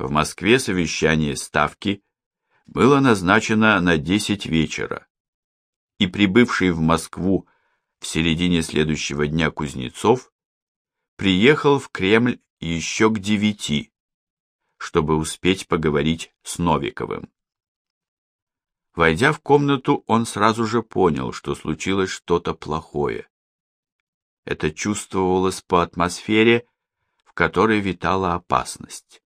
В Москве совещание Ставки было назначено на 10 вечера, и прибывший в Москву в середине следующего дня Кузнецов приехал в Кремль еще к девяти, чтобы успеть поговорить с Новиковым. Войдя в комнату, он сразу же понял, что случилось что-то плохое. Это чувствовалось по атмосфере, в которой витала опасность.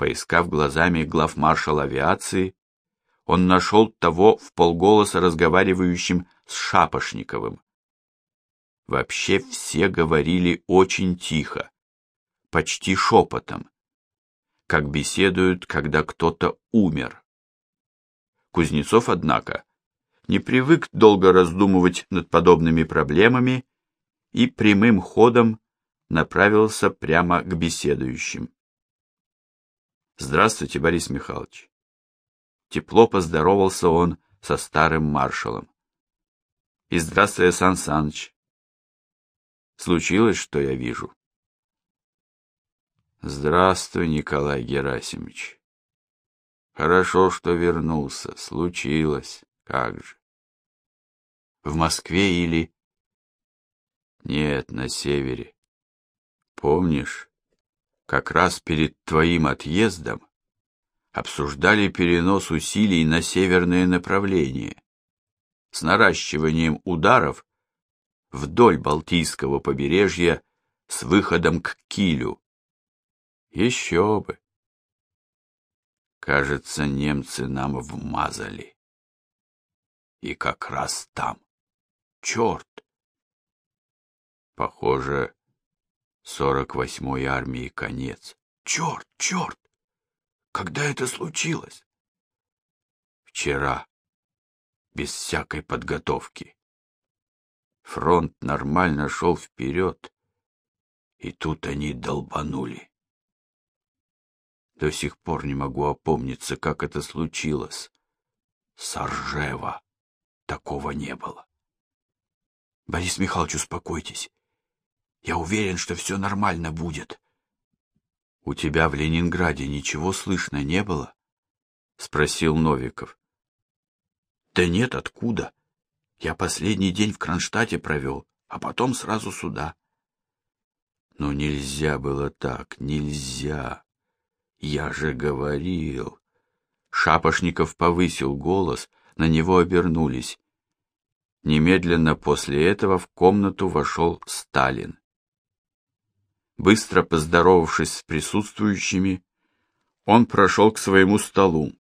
Поискав глазами главмаршала авиации, он нашел того в полголоса разговаривающим с Шапошниковым. Вообще все говорили очень тихо, почти шепотом, как беседуют, когда кто-то умер. Кузнецов, однако, не привык долго раздумывать над подобными проблемами и прямым ходом направился прямо к беседующим. Здравствуйте, Борис Михайлович. Тепло поздоровался он со старым маршалом. И здравствуй, Сан Саныч. Случилось, что я вижу. Здравствуй, Николай Герасимович. Хорошо, что вернулся. Случилось, как же. В Москве или? Нет, на севере. Помнишь? как раз перед твоим отъездом обсуждали перенос усилий на северное направление с наращиванием ударов вдоль Балтийского побережья с выходом к Килю. Еще бы. Кажется, немцы нам вмазали. И как раз там. Черт! Похоже, Сорок восьмой армии конец. Черт, черт! Когда это случилось? Вчера. Без всякой подготовки. Фронт нормально шел вперед, и тут они долбанули. До сих пор не могу опомниться, как это случилось. Саржева. Такого не было. Борис Михайлович, успокойтесь. Я уверен, что все нормально будет. У тебя в Ленинграде ничего слышно не было? спросил Новиков. Да нет, откуда? Я последний день в Кронштадте провел, а потом сразу сюда. Но нельзя было так, нельзя. Я же говорил. Шапошников повысил голос, на него обернулись. Немедленно после этого в комнату вошел Сталин. Быстро поздоровавшись с присутствующими, он прошел к своему столу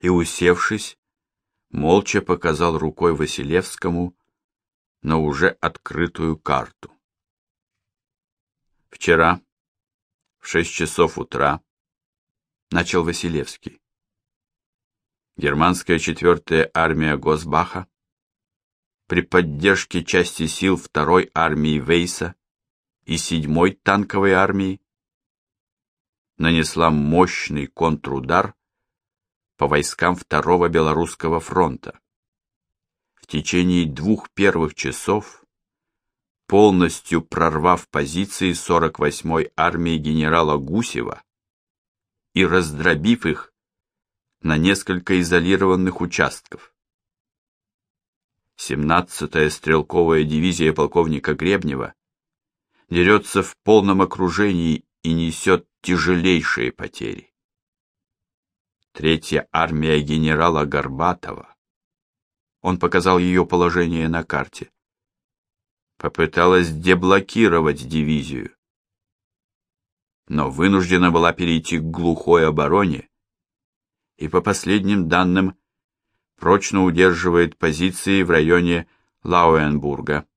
и, усевшись, молча показал рукой Василевскому на уже открытую карту. Вчера в шесть часов утра начал Василевский. Германская четвертая армия Госбаха при поддержке части сил второй армии Вейса и седьмой танковой армии, нанесла мощный контрудар по войскам Второго Белорусского фронта. В течение двух первых часов, полностью прорвав позиции 48-й армии генерала Гусева и раздробив их на несколько изолированных участков. 17-я стрелковая дивизия полковника Гребнева дерется в полном окружении и несет тяжелейшие потери. Третья армия генерала Горбатова. Он показал ее положение на карте. Попыталась деблокировать дивизию, но вынуждена была перейти к глухой обороне и по последним данным прочно удерживает позиции в районе Лауенбурга.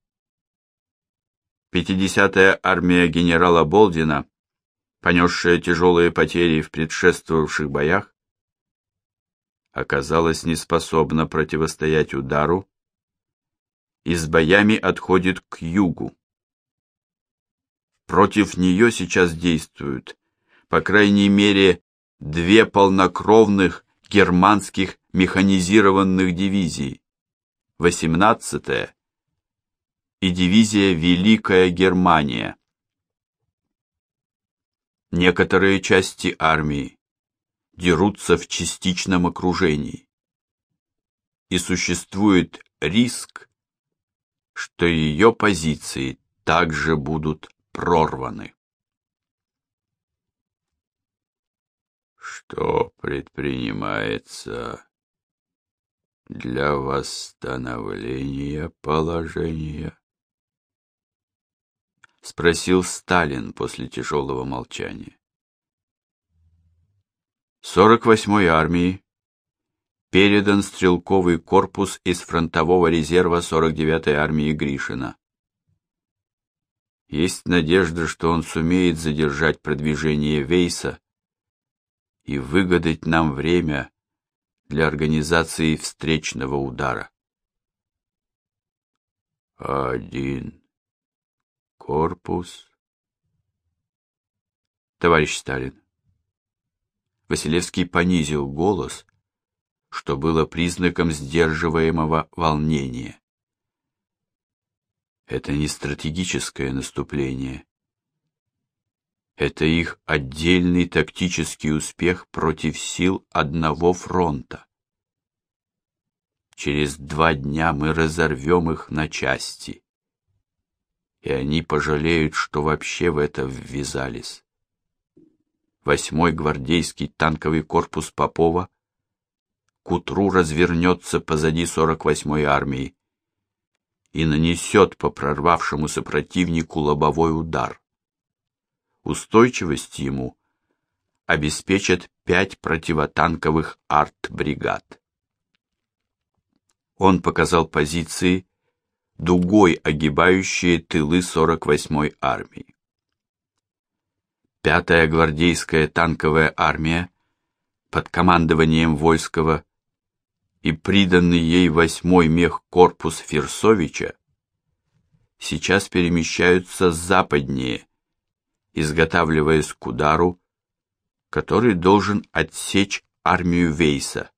50-я армия генерала Болдина, понесшая тяжелые потери в предшествовавших боях, оказалась неспособна противостоять удару и с боями отходит к югу. Против нее сейчас действуют, по крайней мере, две полнокровных германских механизированных дивизий, 18-я и дивизия Великая Германия. Некоторые части армии дерутся в частичном окружении, и существует риск, что ее позиции также будут прорваны. Что предпринимается для восстановления положения? Спросил Сталин после тяжелого молчания. 48-й армии передан стрелковый корпус из фронтового резерва 49-й армии Гришина. Есть надежда, что он сумеет задержать продвижение Вейса и выгадать нам время для организации встречного удара. Один корпус. Товарищ Сталин. Василевский понизил голос, что было признаком сдерживаемого волнения. Это не стратегическое наступление. Это их отдельный тактический успех против сил одного фронта. Через два дня мы разорвем их на части, и они пожалеют, что вообще в это ввязались. Восьмой гвардейский танковый корпус Попова к утру развернется позади 48-й армии и нанесет по прорвавшемуся противнику лобовой удар. Устойчивость ему обеспечат пять противотанковых арт-бригад. Он показал позиции, дугой огибающие тылы 48-й армии. Пятая гвардейская танковая армия под командованием Войского и приданный ей восьмой мехкорпус Ферсовича сейчас перемещаются западнее, изготавливаясь к удару, который должен отсечь армию Вейса.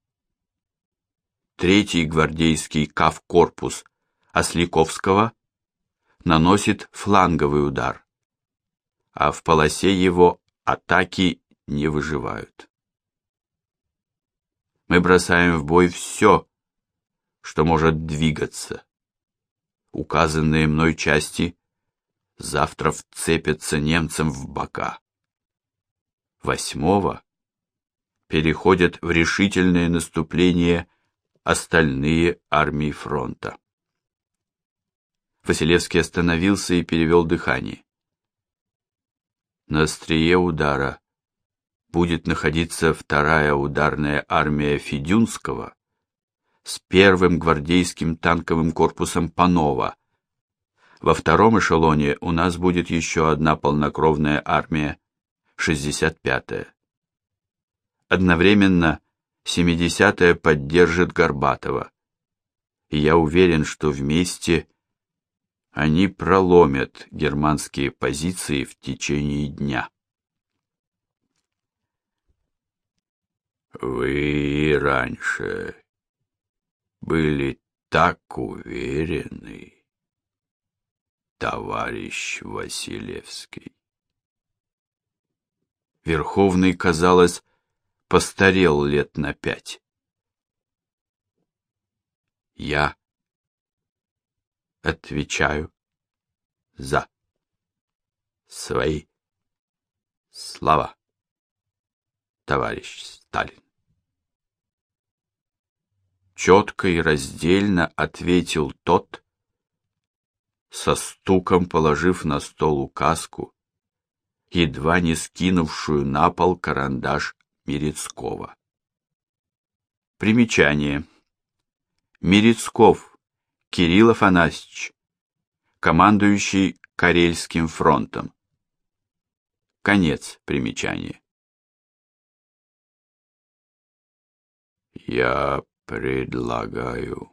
Третий гвардейский кавкорпус Осликовского наносит фланговый удар а в полосе его атаки не выживают. Мы бросаем в бой все, что может двигаться. Указанные мной части завтра вцепятся немцам в бока. Восьмого переходят в решительное наступление остальные армии фронта. Василевский остановился и перевел дыхание. На острие удара будет находиться вторая ударная армия Федюнского с первым гвардейским танковым корпусом Панова. Во втором эшелоне у нас будет еще одна полнокровная армия, 65-я. Одновременно 70-я поддержит Горбатова. И я уверен, что вместе они проломят германские позиции в течение дня. Вы раньше были так уверены, товарищ Василевский. Верховный, казалось, постарел лет на пять. Я отвечаю за свои слова, товарищ Сталин. Четко и раздельно ответил тот, со стуком положив на стол указку, едва не скинувшую на пол карандаш Мерецкого. Примечание. Мерецков Кирилл Афанасьевич, командующий Карельским фронтом. Конец примечания. Я предлагаю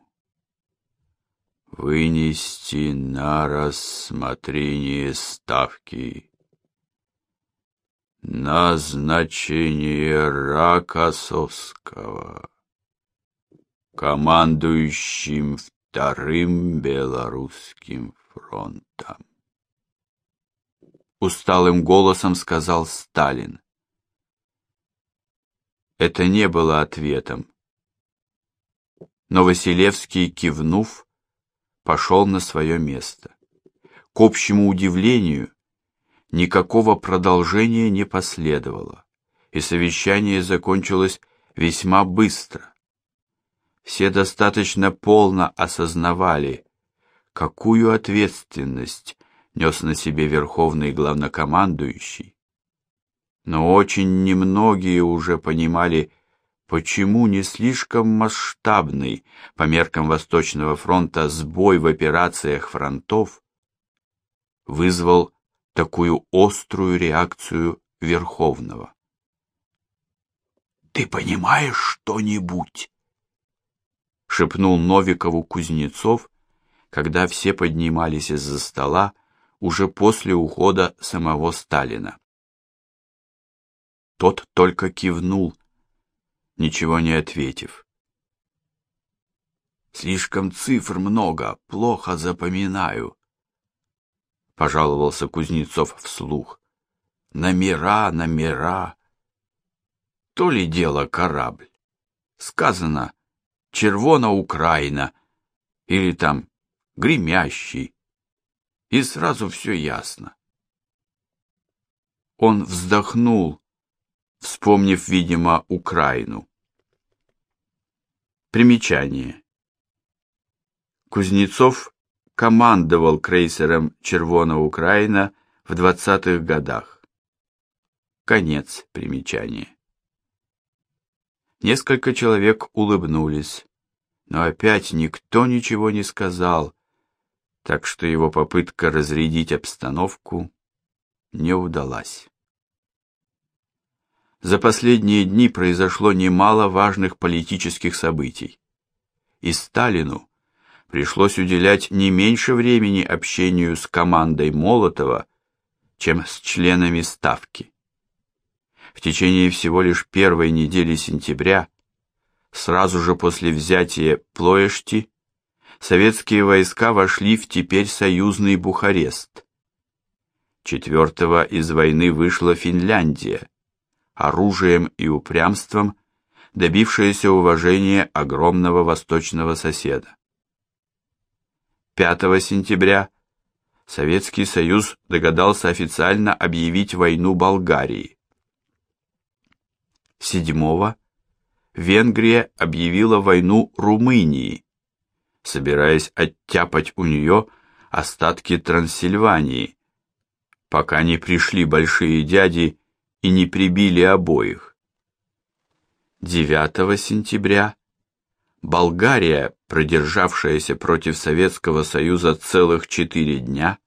вынести на рассмотрение ставки назначение Ракосовского командующим в Вторым Белорусским фронтом. усталым голосом сказал Сталин. Это не было ответом. Но Василевский, кивнув, пошел на свое место. К общему удивлению, никакого продолжения не последовало, и совещание закончилось весьма быстро. Все достаточно полно осознавали, какую ответственность нес на себе верховный главнокомандующий. Но очень немногие уже понимали, почему не слишком масштабный по меркам Восточного фронта сбой в операциях фронтов вызвал такую острую реакцию Верховного. «Ты понимаешь что-нибудь?» — шепнул Новикову Кузнецов, когда все поднимались из-за стола уже после ухода самого Сталина. Тот только кивнул, ничего не ответив. Слишком цифр много, плохо запоминаю, пожаловался Кузнецов вслух. Номера, номера. То ли дело корабль. Сказано «Червона Украина» или там «Гремящий». И сразу все ясно. Он вздохнул, вспомнив, видимо, Украину. Примечание. Кузнецов командовал крейсером «Червона Украина» в 20-х годах. Конец примечания. Несколько человек улыбнулись, но опять никто ничего не сказал, так что его попытка разрядить обстановку не удалась. За последние дни произошло немало важных политических событий. И Сталину пришлось уделять не меньше времени общению с командой Молотова, чем с членами Ставки. В течение всего лишь первой недели сентября, сразу же после взятия Плоешти, советские войска вошли в теперь союзный Бухарест. Четвертого из войны вышла Финляндия, оружием и упрямством, добившаяся уважения огромного восточного соседа. 5 сентября Советский Союз догадался официально объявить войну Болгарии. 7 Венгрия объявила войну Румынии, собираясь оттяпать у нее остатки Трансильвании, пока не пришли большие дяди и не прибили обоих. 9 сентября Болгария, продержавшаяся против Советского Союза целых четыре дня,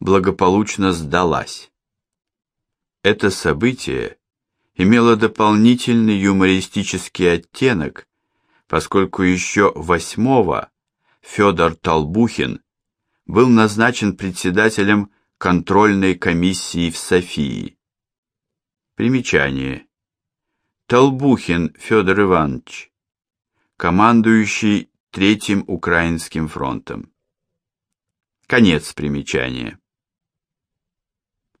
благополучно сдалась. Это событие имело дополнительный юмористический оттенок, поскольку еще 8 Федор Толбухин был назначен председателем контрольной комиссии в Софии. Примечание. Толбухин Федор Иванович, командующий Третьим Украинским фронтом. Конец примечания.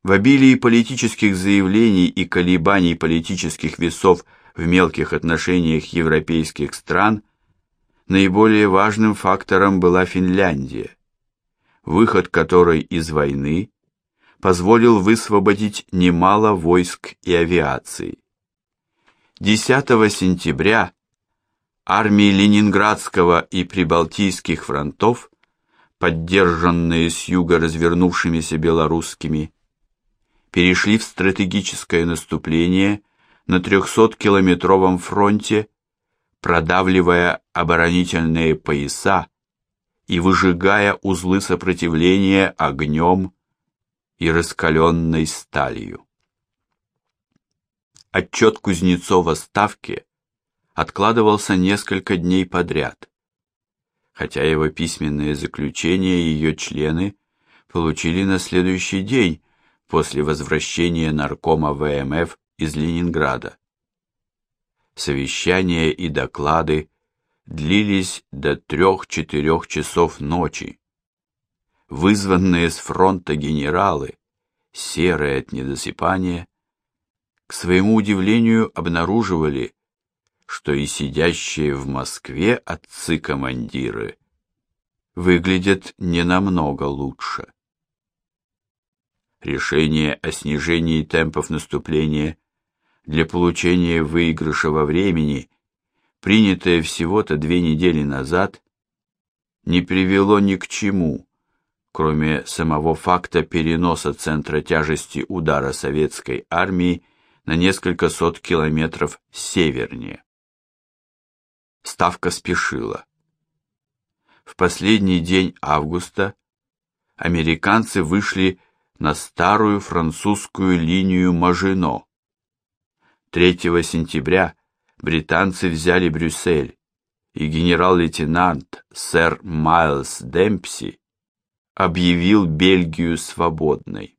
В обилии политических заявлений и колебаний политических весов в мелких отношениях европейских стран наиболее важным фактором была Финляндия, выход которой из войны позволил высвободить немало войск и авиации. 10 сентября армии Ленинградского и Прибалтийских фронтов, поддержанные с юга развернувшимися белорусскими, перешли в стратегическое наступление на 300-километровом фронте, продавливая оборонительные пояса и выжигая узлы сопротивления огнем и раскаленной сталью. Отчет Кузнецова ставке откладывался несколько дней подряд, хотя его письменные заключения ее члены получили на следующий день после возвращения наркома ВМФ из Ленинграда. Совещания и доклады длились до трех-четырех часов ночи, вызванные с фронта генералы серые от недосыпания, к своему удивлению обнаруживали, что и сидящие в Москве отцы-командиры выглядят не намного лучше. Решение о снижении темпов наступления для получения выигрыша во времени, принятое всего-то две недели назад, не привело ни к чему, кроме самого факта переноса центра тяжести удара советской армии на несколько сот километров севернее. Ставка спешила. В последний день августа американцы вышли на старую французскую линию Мажино. 3 сентября британцы взяли Брюссель, и генерал-лейтенант сэр Майлз Демпси объявил Бельгию свободной.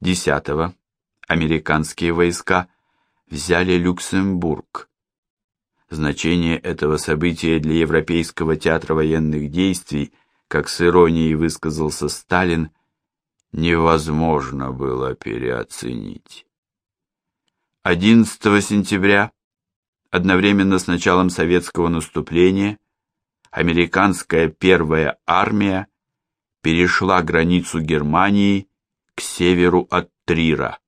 10 американские войска взяли Люксембург. Значение этого события для Европейского театра военных действий, как с иронией высказался Сталин, невозможно было переоценить. 11 сентября, одновременно с началом советского наступления, американская первая армия перешла границу Германии к северу от Трира.